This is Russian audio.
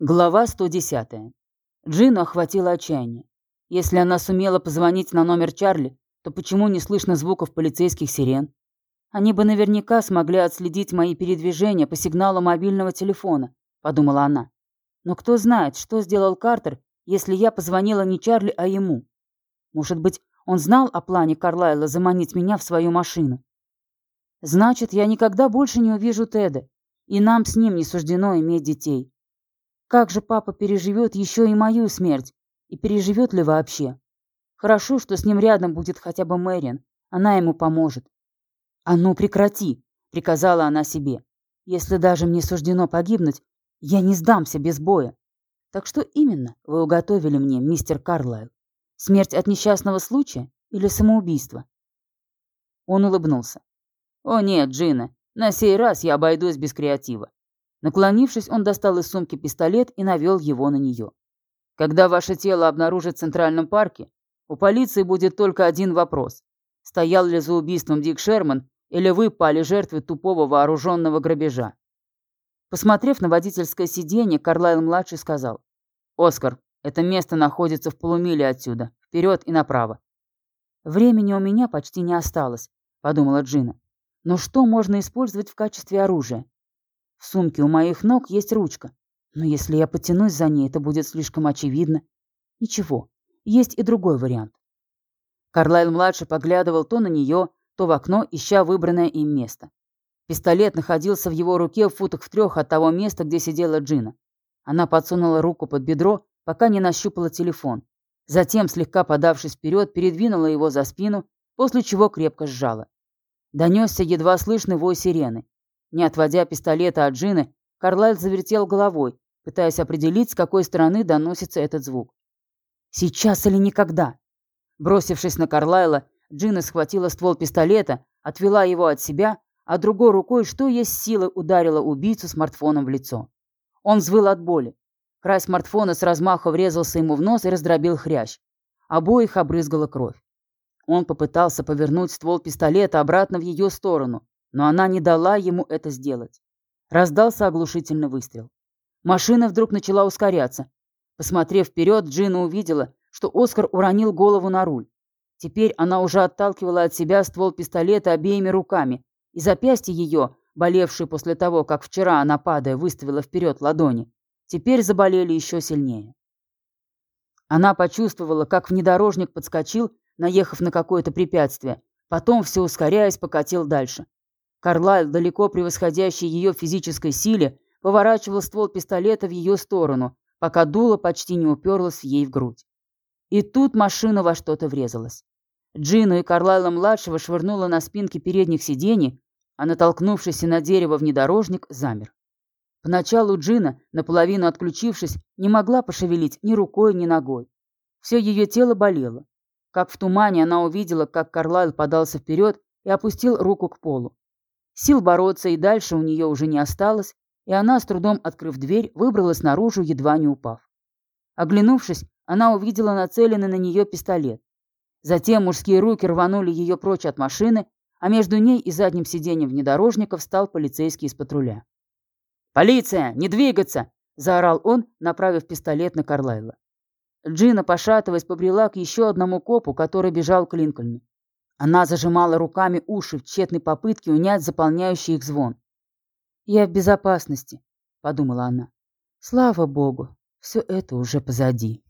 Глава 110. Джину охватило отчаяние. Если она сумела позвонить на номер Чарли, то почему не слышно звуков полицейских сирен? Они бы наверняка смогли отследить мои передвижения по сигналу мобильного телефона, подумала она. Но кто знает, что сделал Картер, если я позвонила не Чарли, а ему? Может быть, он знал о плане Карлайла заманить меня в свою машину? Значит, я никогда больше не увижу Теда, и нам с ним не суждено иметь детей. Как же папа переживет еще и мою смерть? И переживет ли вообще? Хорошо, что с ним рядом будет хотя бы Мэрин. Она ему поможет. «А ну, прекрати!» — приказала она себе. «Если даже мне суждено погибнуть, я не сдамся без боя. Так что именно вы уготовили мне, мистер Карлайл? Смерть от несчастного случая или самоубийство?» Он улыбнулся. «О нет, Джина, на сей раз я обойдусь без креатива. Наклонившись, он достал из сумки пистолет и навел его на нее. «Когда ваше тело обнаружат в Центральном парке, у полиции будет только один вопрос. Стоял ли за убийством Дик Шерман или вы пали жертвой тупого вооруженного грабежа?» Посмотрев на водительское сиденье, Карлайл-младший сказал. «Оскар, это место находится в полумиле отсюда. Вперед и направо». «Времени у меня почти не осталось», — подумала Джина. «Но что можно использовать в качестве оружия? В сумке у моих ног есть ручка. Но если я потянусь за ней, это будет слишком очевидно. Ничего, есть и другой вариант. Карлайл-младший поглядывал то на нее, то в окно, ища выбранное им место. Пистолет находился в его руке в футах в трех от того места, где сидела Джина. Она подсунула руку под бедро, пока не нащупала телефон. Затем, слегка подавшись вперед, передвинула его за спину, после чего крепко сжала. Донесся едва слышный вой сирены. Не отводя пистолета от Джины, Карлайл завертел головой, пытаясь определить, с какой стороны доносится этот звук. «Сейчас или никогда!» Бросившись на Карлайла, Джина схватила ствол пистолета, отвела его от себя, а другой рукой, что есть силы, ударила убийцу смартфоном в лицо. Он взвыл от боли. Край смартфона с размаху врезался ему в нос и раздробил хрящ. Обоих обрызгала кровь. Он попытался повернуть ствол пистолета обратно в ее сторону, но она не дала ему это сделать. Раздался оглушительный выстрел. Машина вдруг начала ускоряться. Посмотрев вперед, Джина увидела, что Оскар уронил голову на руль. Теперь она уже отталкивала от себя ствол пистолета обеими руками, и запястье ее, болевшие после того, как вчера она, падая, выставила вперед ладони, теперь заболели еще сильнее. Она почувствовала, как внедорожник подскочил, наехав на какое-то препятствие, потом, все ускоряясь, покатил дальше. Карлайл, далеко превосходящий ее физической силе, поворачивал ствол пистолета в ее сторону, пока дуло почти не уперлось ей в грудь. И тут машина во что-то врезалась. Джину и Карлайла-младшего швырнула на спинки передних сидений, а натолкнувшийся на дерево внедорожник замер. Поначалу Джина, наполовину отключившись, не могла пошевелить ни рукой, ни ногой. Все ее тело болело. Как в тумане она увидела, как Карлайл подался вперед и опустил руку к полу. Сил бороться и дальше у нее уже не осталось, и она, с трудом открыв дверь, выбралась наружу, едва не упав. Оглянувшись, она увидела нацеленный на нее пистолет. Затем мужские руки рванули ее прочь от машины, а между ней и задним сиденьем внедорожника встал полицейский из патруля. «Полиция! Не двигаться!» – заорал он, направив пистолет на Карлайла. Джина, пошатываясь, побрела к еще одному копу, который бежал к Линкольну. Она зажимала руками уши в тщетной попытке унять заполняющий их звон. «Я в безопасности», — подумала она. «Слава богу, все это уже позади».